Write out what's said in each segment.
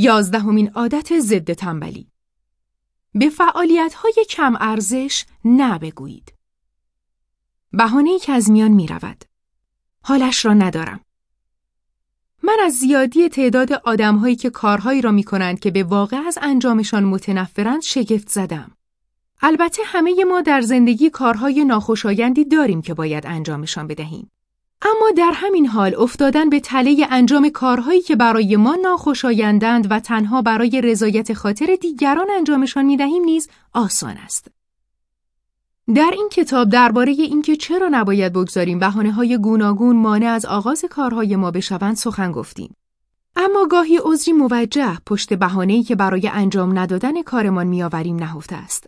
یازدهمین عادت ضد تنبلی به فعالیت های کم ارزش نه بگویید. بهانه که از میان می رود. حالش را ندارم. من از زیادی تعداد آدمهایی که کارهایی را می کنند که به واقع از انجامشان متنفرند شگفت زدم. البته همه ما در زندگی کارهای ناخوشایندی داریم که باید انجامشان بدهیم. اما در همین حال افتادن به تله انجام کارهایی که برای ما ناخوشایندند و تنها برای رضایت خاطر دیگران انجامشان می‌دهیم نیز آسان است. در این کتاب درباره اینکه چرا نباید بگذاریم بهانه های گوناگون مانع از آغاز کارهای ما بشوند سخن گفتیم. اما گاهی عذری موجه پشت بهانه‌ای که برای انجام ندادن کارمان میآوریم نهفته است.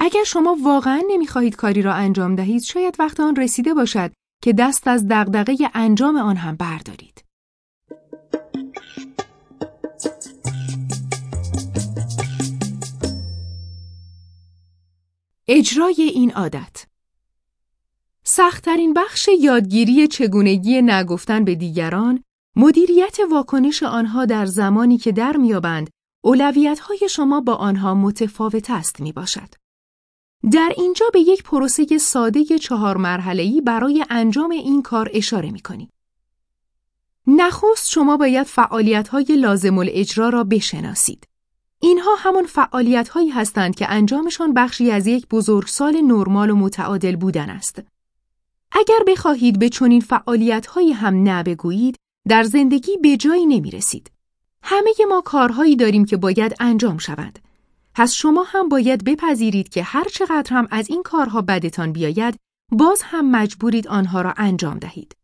اگر شما واقعا نمی‌خواهید کاری را انجام دهید شاید وقت آن رسیده باشد که دست از دغدغه انجام آن هم بردارید. اجرای این عادت سختترین بخش یادگیری چگونگی نگفتن به دیگران مدیریت واکنش آنها در زمانی که در میابند اولویت‌های شما با آنها متفاوت است می باشد. در اینجا به یک پروسه ساده چهار مرحله‌ای برای انجام این کار اشاره می کنیم. نخست شما باید فعالیت‌های لازم الاجرا را بشناسید. اینها همان فعالیت‌هایی هستند که انجامشان بخشی از یک بزرگسال نرمال و متعادل بودن است. اگر بخواهید به چنین فعالیت‌هایی هم نبگویید، در زندگی به جایی نمی رسید. همه ما کارهایی داریم که باید انجام شود. پس شما هم باید بپذیرید که هر چقدر هم از این کارها بدتان بیاید، باز هم مجبورید آنها را انجام دهید.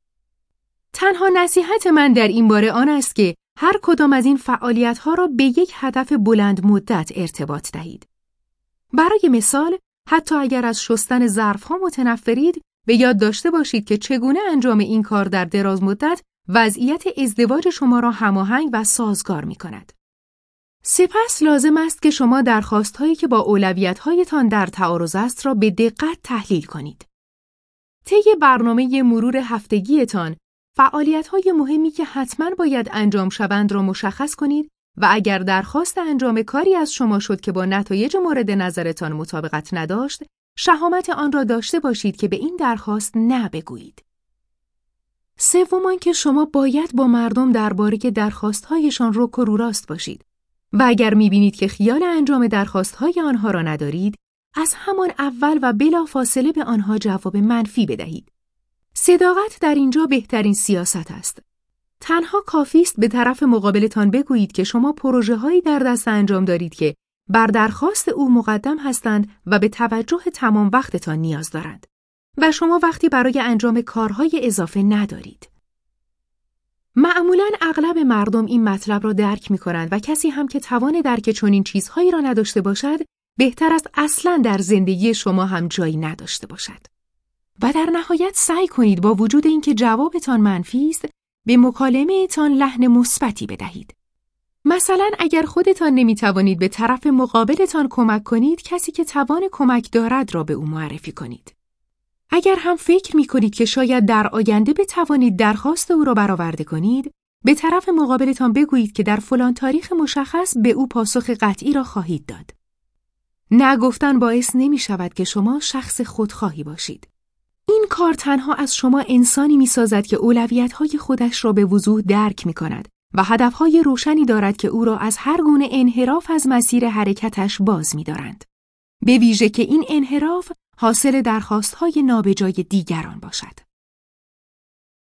تنها نصیحت من در این باره آن است که هر کدام از این فعالیت ها را به یک هدف بلند مدت ارتباط دهید. برای مثال، حتی اگر از شستن ظرف ها متنفرید، به یاد داشته باشید که چگونه انجام این کار در دراز مدت وضعیت ازدواج شما را هماهنگ و سازگار می کند. سپس لازم است که شما درخواستهایی که با اولویت‌هایتان در تعارض است را به دقت تحلیل کنید. طی برنامه مرور هفتگیتان فعالیت‌های مهمی که حتما باید انجام شوند را مشخص کنید و اگر درخواست انجام کاری از شما شد که با نتایج مورد نظرتان مطابقت نداشت، شهامت آن را داشته باشید که به این درخواست نه بگویید. سوم که شما باید با مردم درباره درخواستهایشان رک و رو راست باشید و اگر می‌بینید که خیال انجام درخواستهای آنها را ندارید، از همان اول و بلا فاصله به آنها جواب منفی بدهید. صداقت در اینجا بهترین سیاست است. تنها کافی است به طرف مقابلتان بگویید که شما پروژه هایی در دست انجام دارید که بر درخواست او مقدم هستند و به توجه تمام وقتتان نیاز دارند و شما وقتی برای انجام کارهای اضافه ندارید. معمولا اغلب مردم این مطلب را درک می کنند و کسی هم که توان درک چنین چیزهایی را نداشته باشد بهتر است اصلا در زندگی شما هم جایی نداشته باشد. و در نهایت سعی کنید با وجود اینکه جوابتان منفی است به مکالمه تان لحن مثبتی بدهید. مثلا اگر خودتان نمی توانید به طرف مقابلتان کمک کنید کسی که توان کمک دارد را به او معرفی کنید. اگر هم فکر می کنید که شاید در آینده بتوانید درخواست او را برآورده کنید، به طرف مقابلتان بگویید که در فلان تاریخ مشخص به او پاسخ قطعی را خواهید داد. نگفتن باعث نمی شود که شما شخص خودخواهی باشید. این کار تنها از شما انسانی می سازد که اولویت های خودش را به وضوح درک می کند و هدفهای روشنی دارد که او را از هر گونه انحراف از مسیر حرکتش باز می دارند. به ویژه که این انحراف حاصل درخواست های نابجای دیگران باشد.